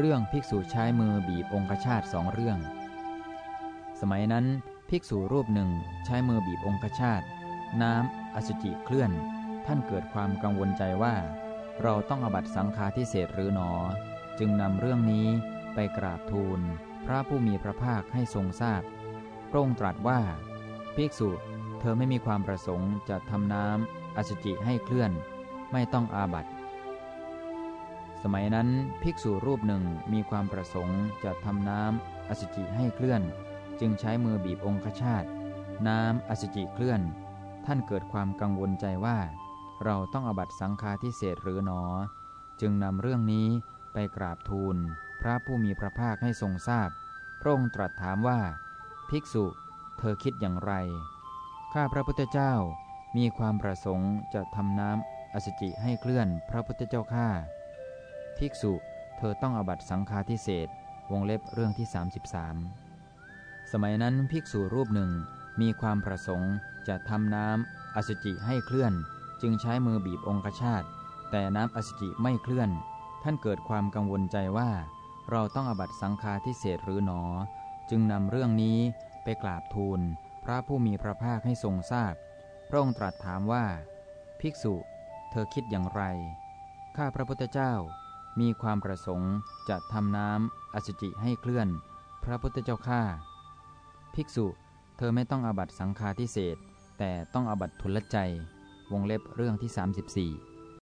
เรื่องภิกษุใช้มือบีบองคชาตสองเรื่อง สมัยนั้นภิกษุรูปหนึ่งใช้มือบีบองคชาตน้ำอสุจิเคลื่อน ท่านเกิดความกังวลใจว่า เราต้องอบัตสังฆาทิเศษหรือหนอ จึงนำเรื่องนี้ไปกราบทูล พระผู้มีพระภาคให้ทรงทราบพระองค์ตรัสว่า ภิกษุเธอไม่มีความประสงค์จะทำน้ำอสุจิให้เคลื่อน ไม่ต้องอาบัตส มัยนั้นภิกษุรูปหนึ่งมีความประสงค์จะทำน้ำอสุจิให้เคลื่อน จึงใช้มือบีบองคชาตน้ำอสุจิเคลื่อน ท่านเกิดความกังวลใจว่า เราต้องอบัตสังฆาทิเศษหรือหนอ จึงนำเรื่องนี้ไปกราบทูล พระผู้มีพระภาคให้ทรงทราบ พระองค์ตรัสถามว่า ภิกษุ เธอคิดอย่างไร ข้าพระพุทธเจ้ามีความประสงค์จะทำน้ำอสุจิให้เคลื่อนพระพุทธเจ้าข้า ภิกษุ เธอต้องอบัตสังฆาทิเศษวงเล็บเรื่องที่ 33 สมัยนั้นภิกษุรูปหนึ่งมีความประสงค์จะทำน้ำอสุจิให้เคลื่อน จึงใช้มือบีบองคชาตแต่น้ำอสุจิไม่เคลื่อน ท่านเกิดความกังวลใจว่า เราต้องอบัตสังฆาทิเศษหรือหนอ จึงนำเรื่องนี้ไปกราบทูล พระผู้มีพระภาคให้ทรงทราบพระองค์ตรัสถามว่า ภิกษุ เธอคิดอย่างไร ข้าพระพุทธเจ้า มีความประสงค์จะทำน้ำอสุจิให้เคลื่อน พระพุทธเจ้าข้าภิกษุ เธอไม่ต้องอาบัตสังฆาทิเศษแต่ต้องอาบัตทุลใจ วงเล็บเรื่องที่ 34